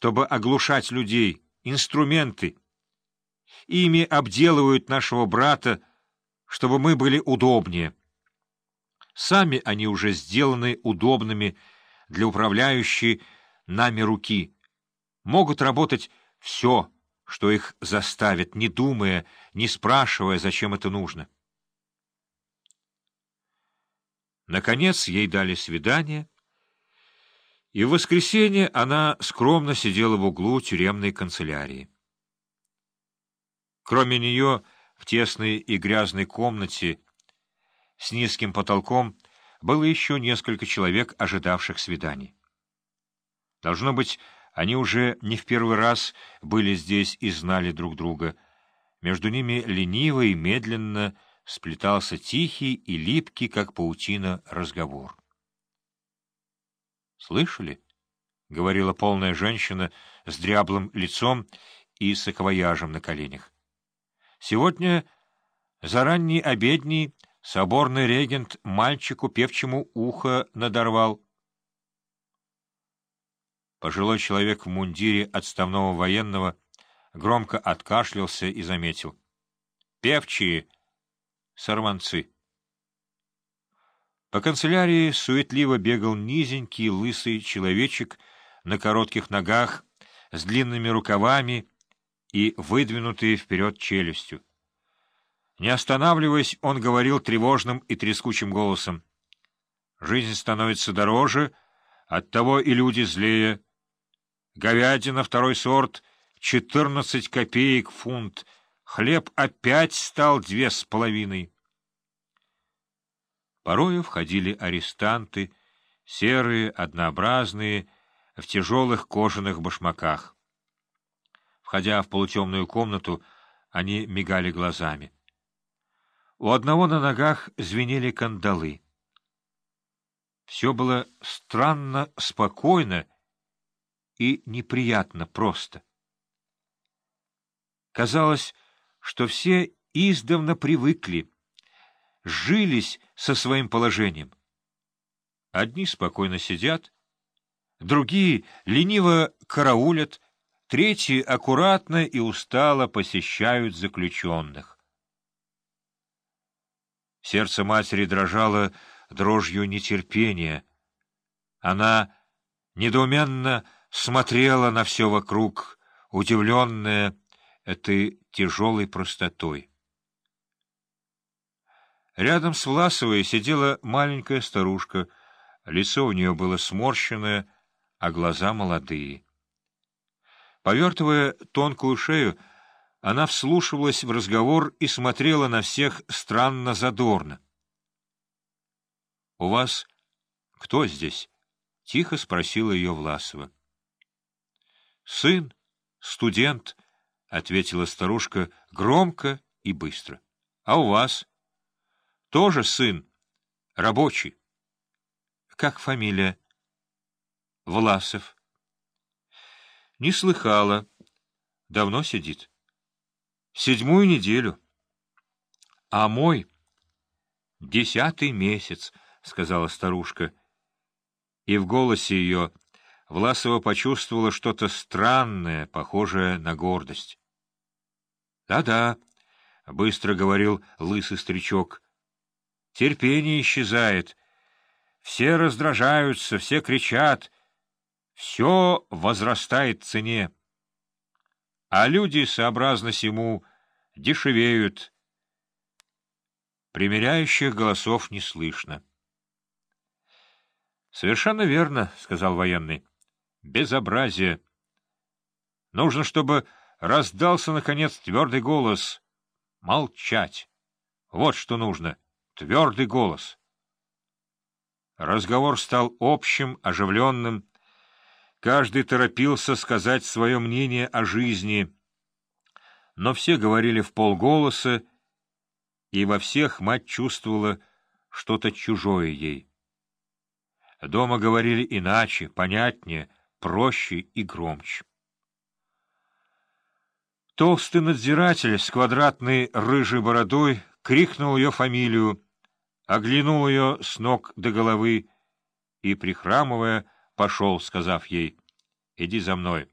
чтобы оглушать людей, инструменты. Ими обделывают нашего брата, чтобы мы были удобнее. Сами они уже сделаны удобными для управляющей нами руки. Могут работать все, что их заставит, не думая, не спрашивая, зачем это нужно. Наконец ей дали свидание, и в воскресенье она скромно сидела в углу тюремной канцелярии. Кроме нее, в тесной и грязной комнате с низким потолком было еще несколько человек, ожидавших свиданий. Должно быть, они уже не в первый раз были здесь и знали друг друга. Между ними лениво и медленно сплетался тихий и липкий, как паутина, разговор. «Слышали?» — говорила полная женщина с дряблым лицом и саквояжем на коленях. «Сегодня за ранний обедней соборный регент мальчику певчему ухо надорвал». Пожилой человек в мундире отставного военного громко откашлялся и заметил. «Певчие! Сорванцы!» По канцелярии суетливо бегал низенький лысый человечек на коротких ногах с длинными рукавами и выдвинутой вперед челюстью. Не останавливаясь, он говорил тревожным и трескучим голосом. «Жизнь становится дороже, оттого и люди злее». Говядина второй сорт — четырнадцать копеек фунт. Хлеб опять стал две с половиной. Порою входили арестанты, серые, однообразные, в тяжелых кожаных башмаках. Входя в полутемную комнату, они мигали глазами. У одного на ногах звенели кандалы. Все было странно спокойно и неприятно просто. Казалось, что все издавна привыкли, жились со своим положением. Одни спокойно сидят, другие лениво караулят, третьи аккуратно и устало посещают заключенных. Сердце матери дрожало дрожью нетерпения. Она недоуменно смотрела на все вокруг, удивленная этой тяжелой простотой. Рядом с Власовой сидела маленькая старушка, лицо у нее было сморщенное, а глаза молодые. Повертывая тонкую шею, она вслушивалась в разговор и смотрела на всех странно задорно. — У вас кто здесь? — тихо спросила ее Власова. Сын, студент, — ответила старушка громко и быстро. — А у вас? — Тоже сын, рабочий. — Как фамилия? — Власов. — Не слыхала. Давно сидит? — Седьмую неделю. — А мой? — Десятый месяц, — сказала старушка. И в голосе ее Власова почувствовала что-то странное, похожее на гордость. «Да — быстро говорил лысый старичок, — терпение исчезает. Все раздражаются, все кричат, все возрастает в цене. А люди, сообразно сему, дешевеют. Примеряющих голосов не слышно. — Совершенно верно, — сказал военный. Безобразие! Нужно, чтобы раздался, наконец, твердый голос. Молчать! Вот что нужно. Твердый голос. Разговор стал общим, оживленным. Каждый торопился сказать свое мнение о жизни. Но все говорили в полголоса, и во всех мать чувствовала что-то чужое ей. Дома говорили иначе, понятнее — проще и громче. Толстый надзиратель с квадратной рыжей бородой крикнул ее фамилию, оглянул ее с ног до головы и, прихрамывая, пошел, сказав ей «Иди за мной».